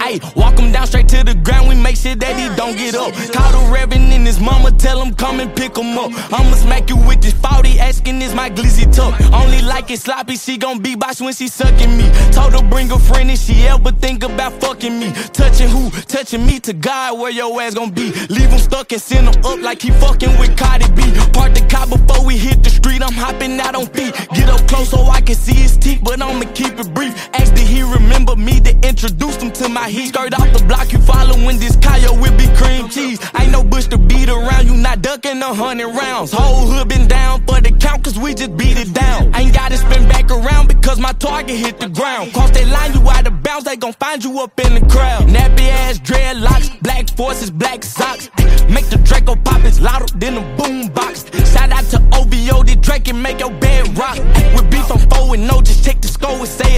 Ayy, walk him down straight to the ground, we make sure that he don't get up. Call the reverend and his mama, tell him come and pick him up. I'ma smack you with this 40, asking is my glizzy tuck. Only like it sloppy, she gon' be boss when she sucking me. Told her bring a friend if she ever think about fucking me. Touching who? Touching me to God, where your ass gon' be. Leave him stuck and send him up like he fucking with Cardi B. Park the car before we hit the street, I'm hopping out on feet. Get up close so I can see his teeth, but I'ma keep it brief. Ask did he remember me to introduce him to my heat? Skirt off the block, you following this Kyle with big cream cheese. Ain't no bush to beat around, you not ducking a hundred rounds. Whole hood been down for the count, cause we just beat it down. Ain't gotta spin back around because my target hit the ground. Cross that line, you out of bounds, they gon' find you up in the crowd. Nappy ass dreadlocks, black forces, black socks. Make the Draco pop, it's louder than a boom box. Shout out to OVO, the Drake and make your bed rock. With beef, I'm four and no, just check the score and say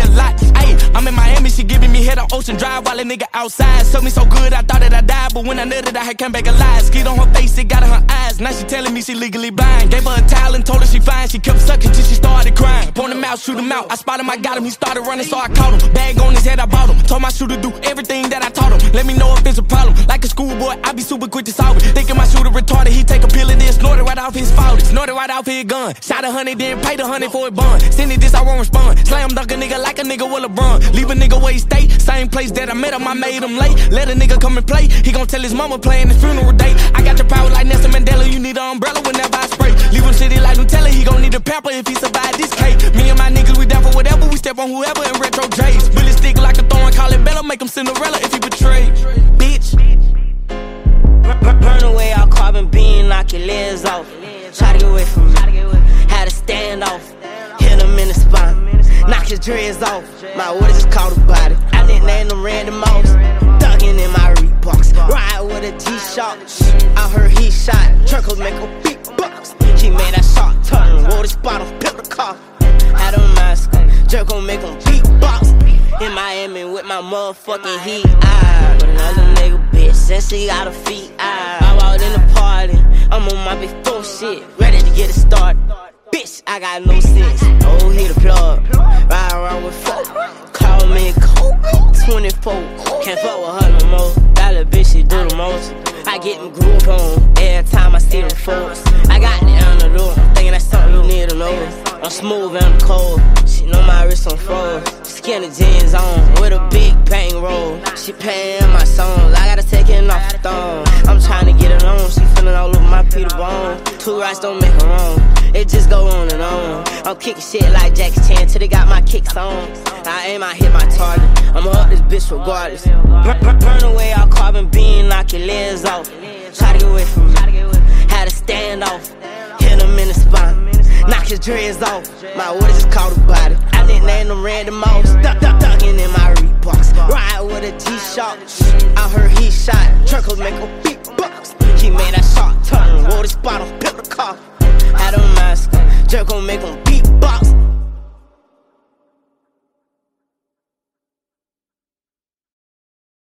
I'm in Miami, she giving me head on Ocean Drive while a nigga outside. Suck me so good, I thought that I died, but when I nutted, I had come back alive. Skid on her face, it got in her eyes. Now she telling me she legally blind. Gave her a towel and told her she fine. She kept sucking till she started crying. Point him out, shoot him out. I spotted him, I got him. He started running, so I caught him. Bag on his head, I bought him. Told my shooter do everything that I taught him. Let me know if it's a problem. Like a schoolboy, I be super quick to solve it. Thinking my shooter retarded, he take a pill and then snort it right off his fault. Snort it right off his gun. Shot a hundred, then paid a hundred for a bond. Send it this, I won't respond. Slam dunk a nigga like a nigga with LeBron. Leave a nigga where he stay. Same place that I met him, I made him late. Let a nigga come and play. He gon' tell his mama playing his funeral date. I got your power like Nelson Mandela. You need an umbrella whenever I spray. Leave him shitty like Nutella. He gon' need a pamper if he survive this cake. Me and my niggas, we down for whatever. We step on whoever in retro J's. Bullet stick like a thorn, call it Bella. Make him Cinderella if he betray. Bitch. Burn away all carbon beam, knock your legs off. Try to get away from me. Had to stand off. His dreads off. My orders just caught a body. I didn't name them random mouse. Ducking in my Reeboks. Ride with a G-Shock. I heard he shot. Truckles make a big bucks. He made that shot turn. Wore the spot on, built the car. Had a mask. Jerk gon' make him beatbox. In Miami with my motherfucking heat. I with another nigga bitch since he got a feet. I, I walked in the party. I'm on my big four shit. Ready to get it started. I got no sense. Oh, hit the plug. Ride around with four. Call me Kobe. 24. Can't fuck with her no more. Little bitch, she do the most. I get them groove on every time I see them folks. I got the antidote. Thinking that's something you need to know. I'm smooth and I'm cold. She know my wrist on froze. Skinny jeans on with a big bang roll. She paying Two rights don't make a wrong. It just go on and on. I'm kicking shit like Jackie Chan till they got my kicks on. I aim, I hit my target. I'ma up this bitch regardless. Burn, burn, burn away all carbon beam, knock your legs off. Try to get away from me. Had to stand off. Hit him in the spine. Knock his dreads off. My orders just caught a body. I didn't name them random mouse. Duck, duck, ducking in my Reeboks. Ride with a G-Shock. I heard he shot. Truckles make a gon' make him beatbox.